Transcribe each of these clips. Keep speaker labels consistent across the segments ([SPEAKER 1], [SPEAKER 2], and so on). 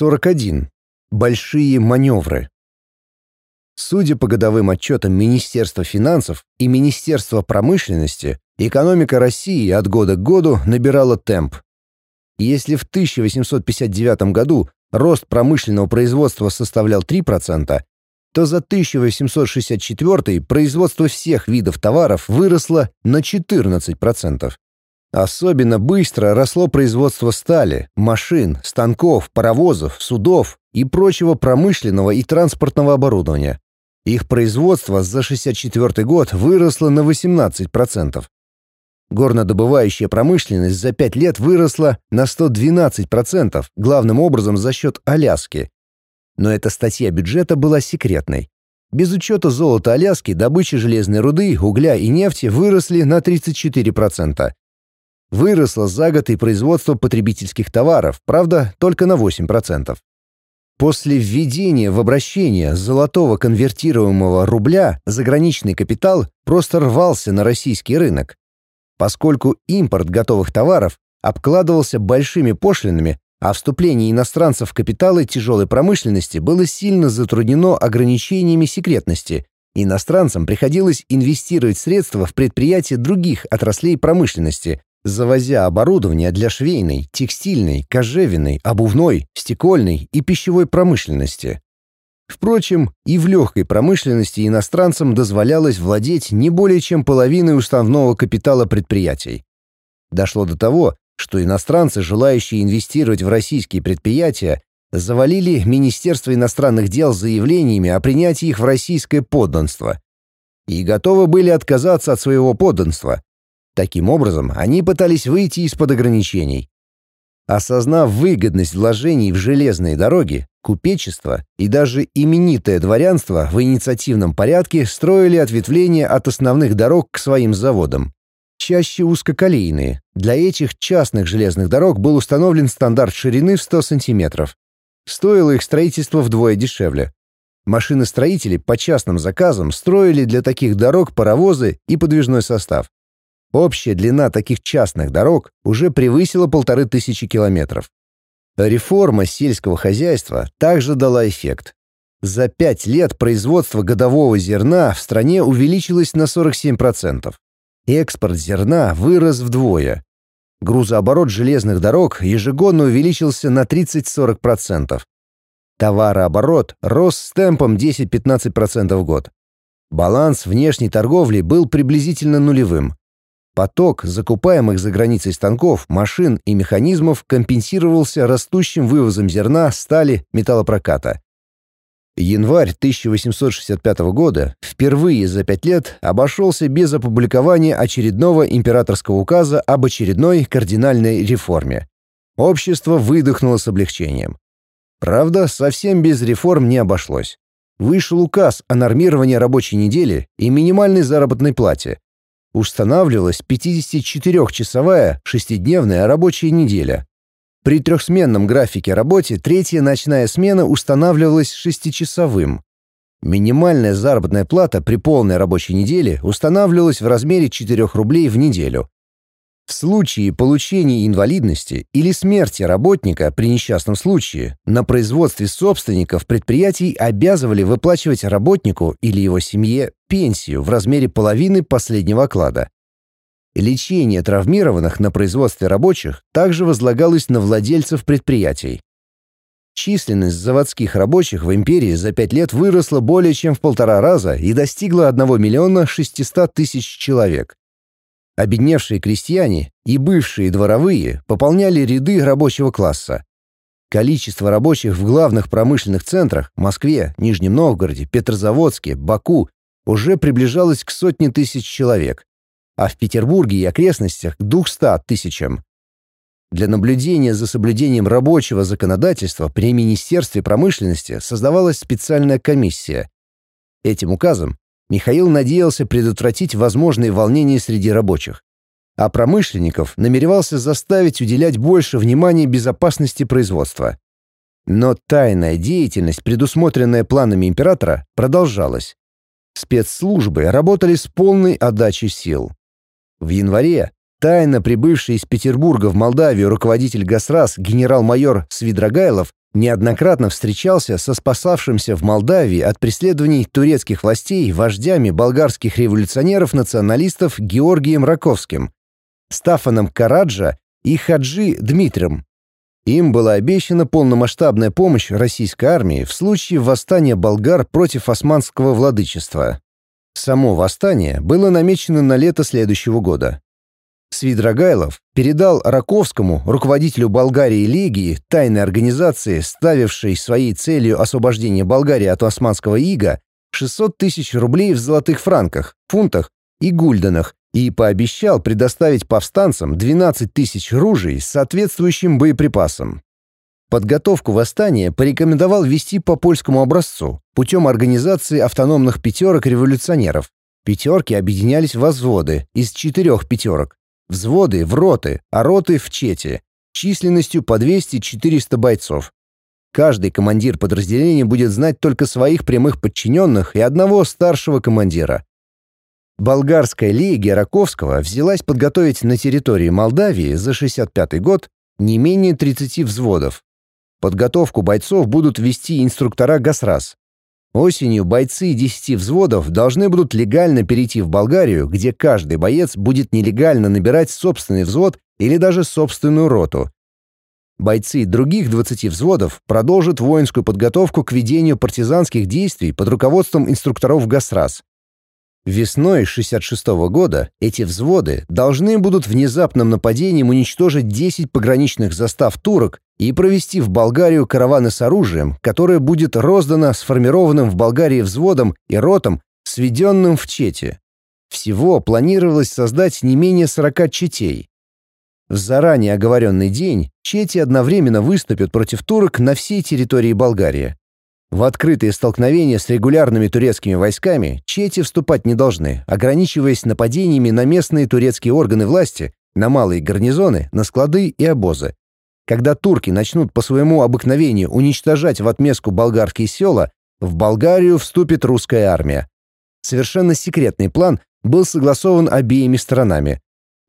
[SPEAKER 1] 41. Большие маневры. Судя по годовым отчетам Министерства финансов и Министерства промышленности, экономика России от года к году набирала темп. Если в 1859 году рост промышленного производства составлял 3%, то за 1864 производство всех видов товаров выросло на 14%. Особенно быстро росло производство стали, машин, станков, паровозов, судов и прочего промышленного и транспортного оборудования. Их производство за 64 год выросло на 18%. Горнодобывающая промышленность за 5 лет выросла на 112%, главным образом за счет Аляски. Но эта статья бюджета была секретной. Без учета золота Аляски добыча железной руды, угля и нефти выросли на 34%. Выросло за год и производство потребительских товаров, правда, только на 8%. После введения в обращение золотого конвертируемого рубля заграничный капитал просто рвался на российский рынок. Поскольку импорт готовых товаров обкладывался большими пошлинами, а вступление иностранцев в капиталы тяжелой промышленности было сильно затруднено ограничениями секретности, иностранцам приходилось инвестировать средства в предприятия других отраслей промышленности, завозя оборудование для швейной, текстильной, кожевенной, обувной, стекольной и пищевой промышленности. Впрочем, и в легкой промышленности иностранцам дозволялось владеть не более чем половиной уставного капитала предприятий. Дошло до того, что иностранцы, желающие инвестировать в российские предприятия, завалили Министерство иностранных дел заявлениями о принятии их в российское подданство и готовы были отказаться от своего подданства, Таким образом, они пытались выйти из-под ограничений. Осознав выгодность вложений в железные дороги, купечество и даже именитое дворянство в инициативном порядке строили ответвления от основных дорог к своим заводам. Чаще узкоколейные. Для этих частных железных дорог был установлен стандарт ширины в 100 сантиметров. Стоило их строительство вдвое дешевле. Машиностроители по частным заказам строили для таких дорог паровозы и подвижной состав. Общая длина таких частных дорог уже превысила полторы тысячи километров. Реформа сельского хозяйства также дала эффект. За пять лет производство годового зерна в стране увеличилось на 47%. Экспорт зерна вырос вдвое. Грузооборот железных дорог ежегодно увеличился на 30-40%. Товарооборот рос с темпом 10-15% в год. Баланс внешней торговли был приблизительно нулевым. Поток закупаемых за границей станков, машин и механизмов компенсировался растущим вывозом зерна, стали, металлопроката. Январь 1865 года впервые за пять лет обошелся без опубликования очередного императорского указа об очередной кардинальной реформе. Общество выдохнуло с облегчением. Правда, совсем без реформ не обошлось. Вышел указ о нормировании рабочей недели и минимальной заработной плате, устанавливалась 54-часовая шестидневная рабочая неделя. При трехсменном графике работе третья ночная смена устанавливалась шестичасовым. Минимальная заработная плата при полной рабочей неделе устанавливалась в размере 4 рублей в неделю, в случае получения инвалидности или смерти работника при несчастном случае на производстве собственников предприятий обязывали выплачивать работнику или его семье пенсию в размере половины последнего оклада. Лечение травмированных на производстве рабочих также возлагалось на владельцев предприятий. Численность заводских рабочих в империи за пять лет выросла более чем в полтора раза и достигла 1 миллиона 600 тысяч человек. Обедневшие крестьяне и бывшие дворовые пополняли ряды рабочего класса. Количество рабочих в главных промышленных центрах – Москве, Нижнем Новгороде, Петрозаводске, Баку – уже приближалось к сотне тысяч человек, а в Петербурге и окрестностях – к 200 тысячам. Для наблюдения за соблюдением рабочего законодательства при Министерстве промышленности создавалась специальная комиссия. Этим указом Михаил надеялся предотвратить возможные волнения среди рабочих, а промышленников намеревался заставить уделять больше внимания безопасности производства. Но тайная деятельность, предусмотренная планами императора, продолжалась. Спецслужбы работали с полной отдачей сил. В январе тайно прибывший из Петербурга в Молдавию руководитель ГАСРАС генерал-майор Свидрогайлов неоднократно встречался со спасавшимся в Молдавии от преследований турецких властей вождями болгарских революционеров-националистов Георгием Раковским, Стафаном Караджа и Хаджи Дмитрием. Им была обещана полномасштабная помощь российской армии в случае восстания болгар против османского владычества. Само восстание было намечено на лето следующего года. Свидрогайлов передал Раковскому, руководителю Болгарии Легии, тайной организации, ставившей своей целью освобождение Болгарии от османского ига, 600 тысяч рублей в золотых франках, фунтах и гульденах и пообещал предоставить повстанцам 12 тысяч ружей с соответствующим боеприпасом. Подготовку восстания порекомендовал вести по польскому образцу путем организации автономных пятерок революционеров. Пятерки объединялись в взводы из четырех пятерок, взводы в роты, а роты в чете, численностью по 200-400 бойцов. Каждый командир подразделения будет знать только своих прямых подчиненных и одного старшего командира. Болгарская легия Раковского взялась подготовить на территории Молдавии за 65 год не менее 30 взводов. Подготовку бойцов будут вести инструктора ГАСРАС. Осенью бойцы 10 взводов должны будут легально перейти в Болгарию, где каждый боец будет нелегально набирать собственный взвод или даже собственную роту. Бойцы других 20 взводов продолжат воинскую подготовку к ведению партизанских действий под руководством инструкторов ГАСРАС. Весной 66 -го года эти взводы должны будут внезапным нападением уничтожить 10 пограничных застав турок и провести в Болгарию караваны с оружием, которое будет роздано сформированным в Болгарии взводом и ротом, сведенным в Чете. Всего планировалось создать не менее 40 четей. В заранее оговоренный день чети одновременно выступят против турок на всей территории Болгарии. В открытые столкновения с регулярными турецкими войсками чети вступать не должны, ограничиваясь нападениями на местные турецкие органы власти, на малые гарнизоны, на склады и обозы. Когда турки начнут по своему обыкновению уничтожать в отместку болгарские села, в Болгарию вступит русская армия. Совершенно секретный план был согласован обеими сторонами.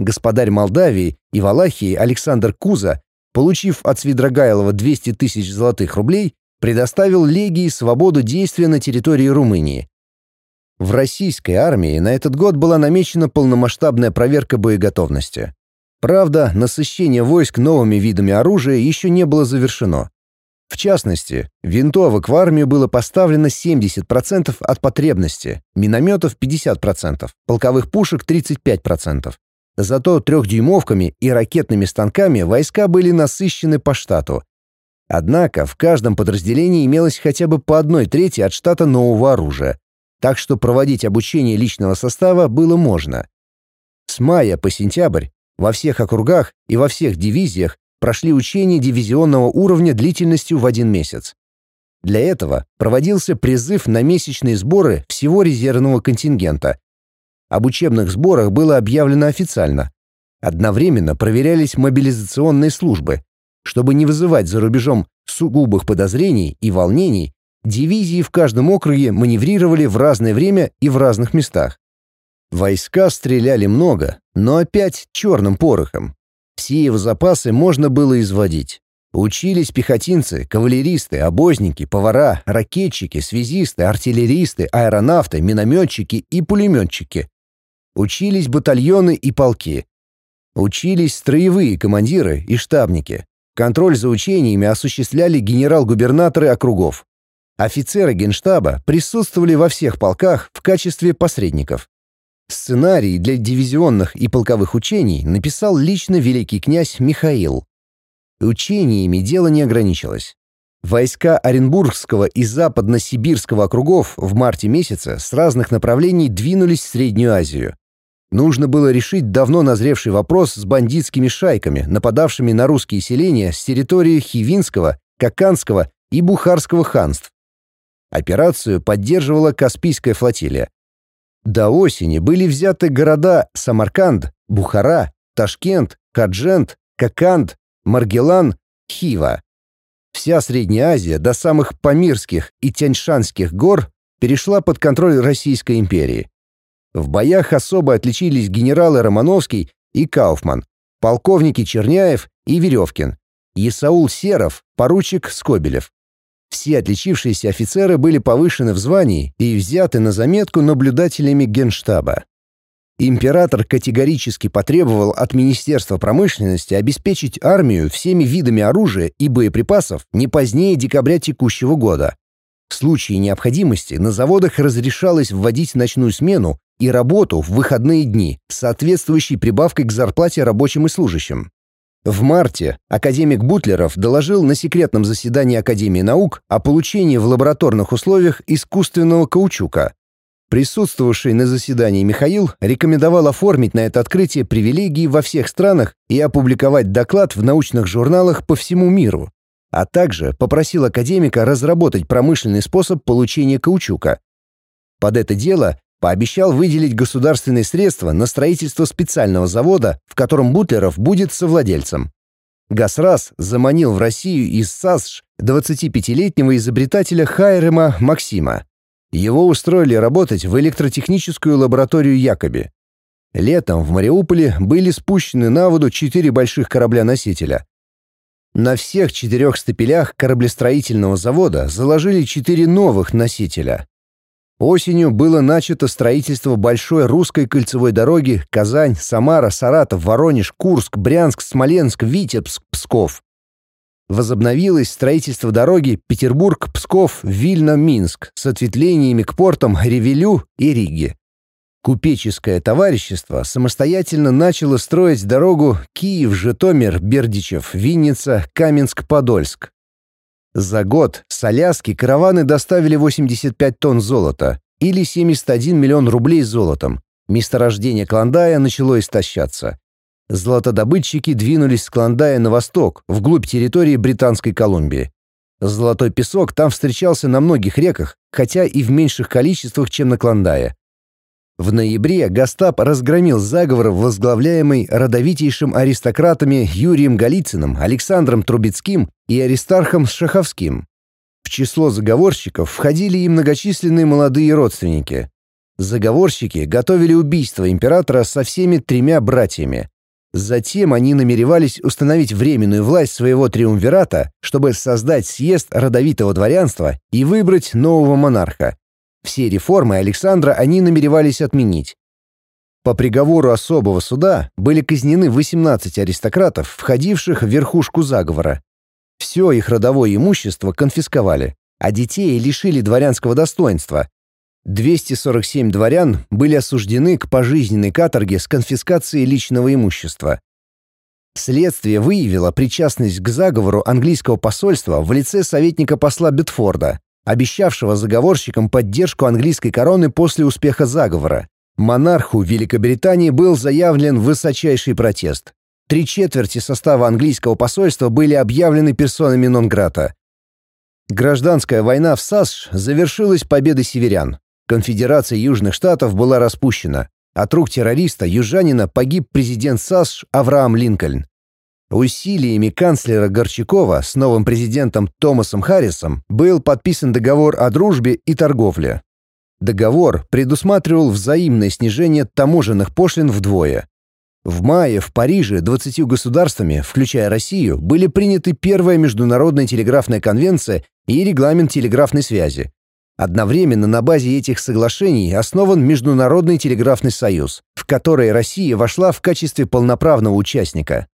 [SPEAKER 1] Господарь Молдавии и Валахии Александр Куза, получив от Свидрогайлова 200 тысяч золотых рублей, предоставил Легии свободу действия на территории Румынии. В российской армии на этот год была намечена полномасштабная проверка боеготовности. Правда, насыщение войск новыми видами оружия еще не было завершено. В частности, винтовок в армию было поставлено 70% от потребности, минометов 50%, полковых пушек 35%. Зато трехдюймовками и ракетными станками войска были насыщены по штату, Однако в каждом подразделении имелось хотя бы по одной трети от штата нового оружия, так что проводить обучение личного состава было можно. С мая по сентябрь во всех округах и во всех дивизиях прошли учения дивизионного уровня длительностью в один месяц. Для этого проводился призыв на месячные сборы всего резервного контингента. Об учебных сборах было объявлено официально. Одновременно проверялись мобилизационные службы, чтобы не вызывать за рубежом сугубых подозрений и волнений, дивизии в каждом округе маневрировали в разное время и в разных местах. Войска стреляли много, но опять черным порохом. Все его запасы можно было изводить. Учились пехотинцы, кавалеристы, обозники, повара, ракетчики, связисты, артиллеристы, аэронавты, минометчики и пулеметчики. Учились батальоны и полки. Учились строевые командиры и штабники. Контроль за учениями осуществляли генерал-губернаторы округов. Офицеры генштаба присутствовали во всех полках в качестве посредников. Сценарий для дивизионных и полковых учений написал лично великий князь Михаил. Учениями дело не ограничилось. Войска Оренбургского и Западно-Сибирского округов в марте месяце с разных направлений двинулись в Среднюю Азию. Нужно было решить давно назревший вопрос с бандитскими шайками, нападавшими на русские селения с территории Хивинского, Каканского и Бухарского ханств. Операцию поддерживала Каспийская флотилия. До осени были взяты города Самарканд, Бухара, Ташкент, Каджент, Каканд, Маргелан, Хива. Вся Средняя Азия до самых Памирских и Тяньшанских гор перешла под контроль Российской империи. В боях особо отличились генералы Романовский и Кауфман, полковники Черняев и Веревкин. Исаул Серов, поручик Скобелев. Все отличившиеся офицеры были повышены в звании и взяты на заметку наблюдателями Генштаба. Император категорически потребовал от Министерства промышленности обеспечить армию всеми видами оружия и боеприпасов не позднее декабря текущего года. В случае необходимости на заводах разрешалось вводить ночную смену и работу в выходные дни, соответствующей прибавкой к зарплате рабочим и служащим. В марте академик Бутлеров доложил на секретном заседании Академии наук о получении в лабораторных условиях искусственного каучука. Присутствовавший на заседании Михаил рекомендовал оформить на это открытие привилегии во всех странах и опубликовать доклад в научных журналах по всему миру, а также попросил академика разработать промышленный способ получения каучука. Под это дело Пообещал выделить государственные средства на строительство специального завода, в котором Бутлеров будет совладельцем. Гасрас заманил в Россию из САСШ 25-летнего изобретателя Хайрема Максима. Его устроили работать в электротехническую лабораторию Якоби. Летом в Мариуполе были спущены на воду четыре больших корабля-носителя. На всех четырех стапелях кораблестроительного завода заложили четыре новых носителя. Осенью было начато строительство большой русской кольцевой дороги Казань, Самара, Саратов, Воронеж, Курск, Брянск, Смоленск, Витебск, Псков. Возобновилось строительство дороги Петербург, Псков, Вильно, Минск с ответвлениями к портам Ревелю и Риге. Купеческое товарищество самостоятельно начало строить дорогу Киев, Житомир, Бердичев, Винница, Каменск-Подольск. За год с Аляски караваны доставили 85 тонн золота или 71 миллион рублей золотом. Месторождение Клондая начало истощаться. Золотодобытчики двинулись с Клондая на восток, вглубь территории Британской Колумбии. Золотой песок там встречался на многих реках, хотя и в меньших количествах, чем на Клондае. В ноябре Гастап разгромил заговор, возглавляемый родовитейшим аристократами Юрием Голицыным, Александром Трубецким и Аристархом Шаховским. В число заговорщиков входили и многочисленные молодые родственники. Заговорщики готовили убийство императора со всеми тремя братьями. Затем они намеревались установить временную власть своего триумвирата, чтобы создать съезд родовитого дворянства и выбрать нового монарха. Все реформы Александра они намеревались отменить. По приговору особого суда были казнены 18 аристократов, входивших в верхушку заговора. Все их родовое имущество конфисковали, а детей лишили дворянского достоинства. 247 дворян были осуждены к пожизненной каторге с конфискацией личного имущества. Следствие выявило причастность к заговору английского посольства в лице советника посла Бетфорда обещавшего заговорщикам поддержку английской короны после успеха заговора. Монарху Великобритании был заявлен высочайший протест. Три четверти состава английского посольства были объявлены персонами нон-грата. Гражданская война в САСШ завершилась победой северян. Конфедерация Южных Штатов была распущена. От рук террориста южанина погиб президент САСШ Авраам Линкольн. Усилиями канцлера Горчакова с новым президентом Томасом Харрисом был подписан договор о дружбе и торговле. Договор предусматривал взаимное снижение таможенных пошлин вдвое. В мае в Париже 20 государствами, включая Россию, были приняты первая международная телеграфная конвенция и регламент телеграфной связи. Одновременно на базе этих соглашений основан Международный телеграфный союз, в который Россия вошла в качестве полноправного участника.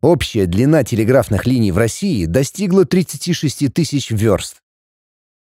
[SPEAKER 1] Общая длина телеграфных линий в России достигла 36 тысяч верст.